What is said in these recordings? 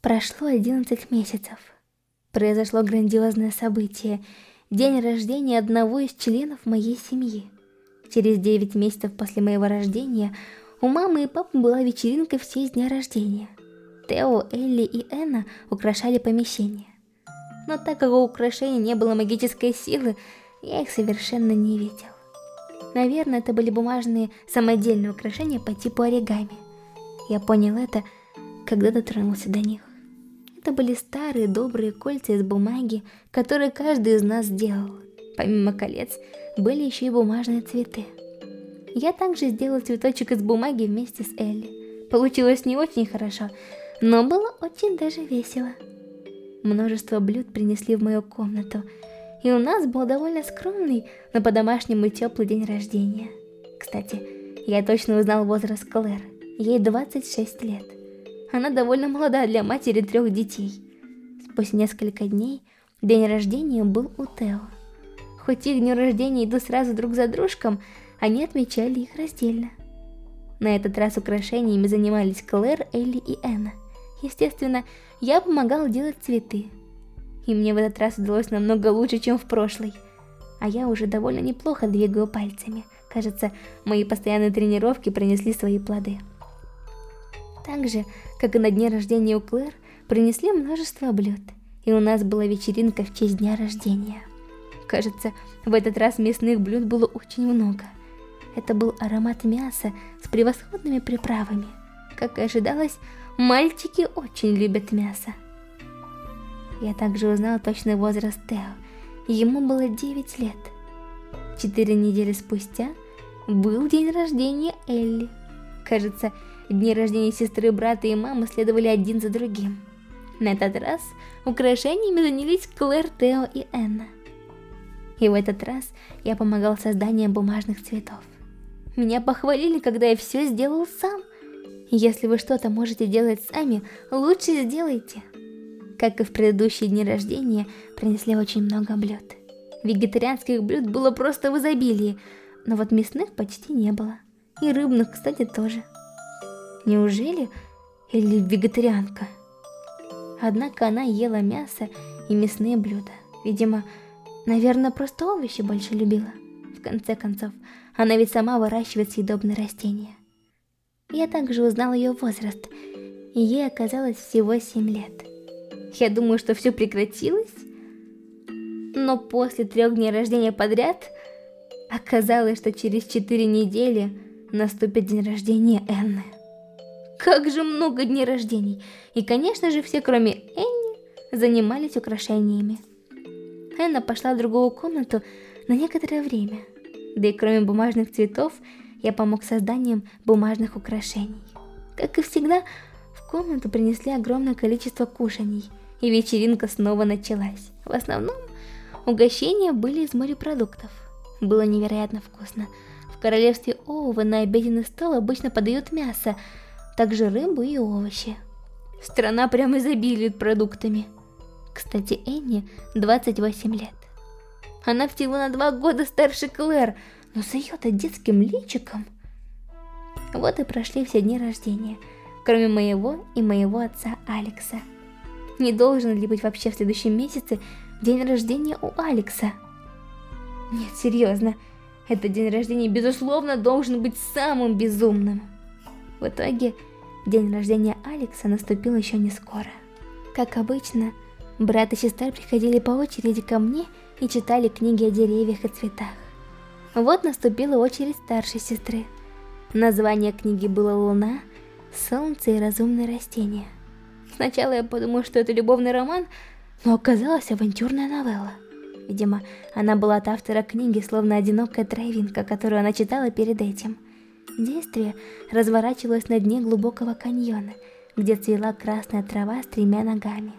Прошло 11 месяцев. Произошло грандиозное событие. День рождения одного из членов моей семьи. Через 9 месяцев после моего рождения у мамы и папы была вечеринка в честь дня рождения. Тео, Элли и Энна украшали помещение. Но так как у украшений не было магической силы, я их совершенно не видел. Наверное, это были бумажные самодельные украшения по типу оригами. Я понял это, когда дотронулся до них. Это были старые добрые кольца из бумаги, которые каждый из нас сделал. Помимо колец, были еще и бумажные цветы. Я также сделал цветочек из бумаги вместе с Элли. Получилось не очень хорошо, но было очень даже весело. Множество блюд принесли в мою комнату, и у нас был довольно скромный, но по-домашнему теплый день рождения. Кстати, я точно узнал возраст Клэр, ей 26 лет. Она довольно молода для матери трех детей. Спустя несколько дней день рождения был у Тео. Хоть их дни рождения идут сразу друг за дружком, они отмечали их раздельно. На этот раз украшениями занимались Клэр, Элли и Энна. Естественно, я помогал делать цветы. И мне в этот раз удалось намного лучше, чем в прошлый. А я уже довольно неплохо двигаю пальцами. Кажется, мои постоянные тренировки принесли свои плоды. Так же, как и на дне рождения у Клэр, принесли множество блюд, и у нас была вечеринка в честь дня рождения. Кажется, в этот раз мясных блюд было очень много. Это был аромат мяса с превосходными приправами. Как и ожидалось, мальчики очень любят мясо. Я также узнал точный возраст Тео. Ему было 9 лет. Четыре недели спустя был день рождения Элли. Кажется, Дни рождения сестры, брата и мамы следовали один за другим. На этот раз украшениями занялись Клэр, Тео и Энна. И в этот раз я помогал созданием бумажных цветов. Меня похвалили, когда я все сделал сам. Если вы что-то можете делать сами, лучше сделайте. Как и в предыдущие дни рождения, принесли очень много блюд. Вегетарианских блюд было просто в изобилии, но вот мясных почти не было. И рыбных, кстати, тоже. Неужели или вегетарианка? Однако она ела мясо и мясные блюда. Видимо, наверное, просто овощи больше любила. В конце концов, она ведь сама выращивает съедобные растения. Я также узнал ее возраст, и ей оказалось всего 7 лет. Я думаю, что все прекратилось, но после трех дней рождения подряд оказалось, что через 4 недели наступит день рождения Энны. Как же много дней рождений. И, конечно же, все, кроме Энни, занимались украшениями. Энна пошла в другую комнату на некоторое время. Да и кроме бумажных цветов, я помог созданием бумажных украшений. Как и всегда, в комнату принесли огромное количество кушаний, и вечеринка снова началась. В основном, угощения были из морепродуктов. Было невероятно вкусно. В королевстве Оува на обеденный стол обычно подают мясо, также рыбу и овощи. Страна прям изобилует продуктами. Кстати, Энни 28 лет. Она всего на два года старше Клэр, но с ее-то детским личиком. Вот и прошли все дни рождения, кроме моего и моего отца Алекса. Не должен ли быть вообще в следующем месяце день рождения у Алекса? Нет, серьезно, этот день рождения безусловно должен быть самым безумным. В итоге, день рождения Алекса наступил еще не скоро. Как обычно, брат и сестра приходили по очереди ко мне и читали книги о деревьях и цветах. Вот наступила очередь старшей сестры. Название книги было «Луна», «Солнце и разумные растения». Сначала я подумал, что это любовный роман, но оказалась авантюрная новелла. Видимо, она была от автора книги, словно одинокая травинка, которую она читала перед этим – Действие разворачивалось на дне глубокого каньона, где цвела красная трава с тремя ногами.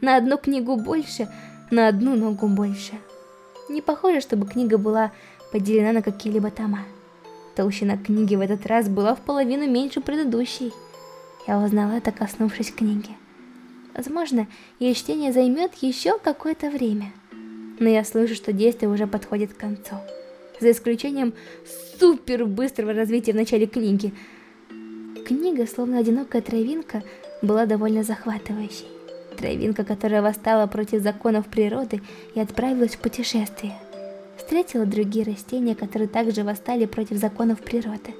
На одну книгу больше, на одну ногу больше. Не похоже, чтобы книга была поделена на какие-либо тома. Толщина книги в этот раз была в половину меньше предыдущей. Я узнала это, коснувшись книги. Возможно, ее чтение займет еще какое-то время. Но я слышу, что действие уже подходит к концу за исключением супер быстрого развития в начале книги. Книга, словно одинокая травинка, была довольно захватывающей. Травинка, которая восстала против законов природы и отправилась в путешествие. Встретила другие растения, которые также восстали против законов природы.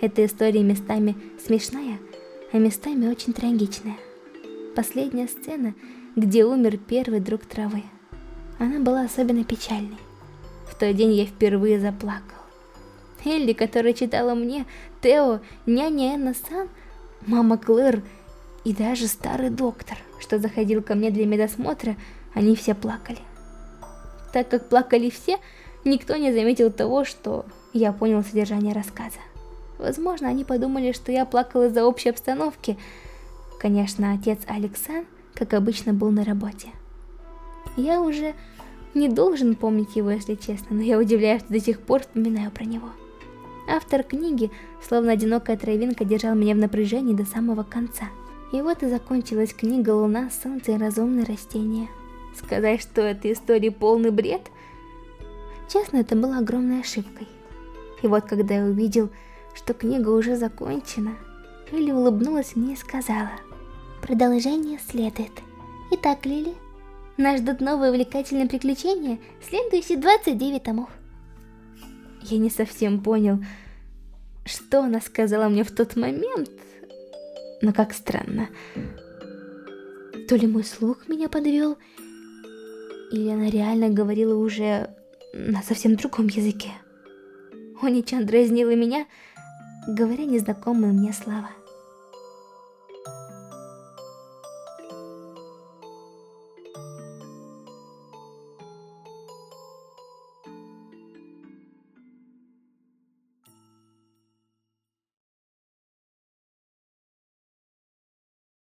Эта история местами смешная, а местами очень трагичная. Последняя сцена, где умер первый друг травы. Она была особенно печальной. В тот день я впервые заплакал. Элли, которая читала мне, Тео, няня Энна Сан, мама Клэр и даже старый доктор, что заходил ко мне для медосмотра, они все плакали. Так как плакали все, никто не заметил того, что я понял содержание рассказа. Возможно, они подумали, что я плакал из-за общей обстановки. Конечно, отец Алексан, как обычно, был на работе. Я уже не должен помнить его, если честно, но я удивляюсь, что до сих пор вспоминаю про него. Автор книги, словно одинокая травинка, держал меня в напряжении до самого конца. И вот и закончилась книга «Луна, солнце и разумные растения». Сказать, что эта история полный бред? Честно, это было огромной ошибкой. И вот когда я увидел, что книга уже закончена, Лили улыбнулась мне и сказала. Продолжение следует. Итак, Лили, нас ждут новые увлекательные приключения, следующие 29 томов. Я не совсем понял, что она сказала мне в тот момент, но как странно. То ли мой слух меня подвел, или она реально говорила уже на совсем другом языке. Оничан дразнила меня, говоря незнакомые мне слова.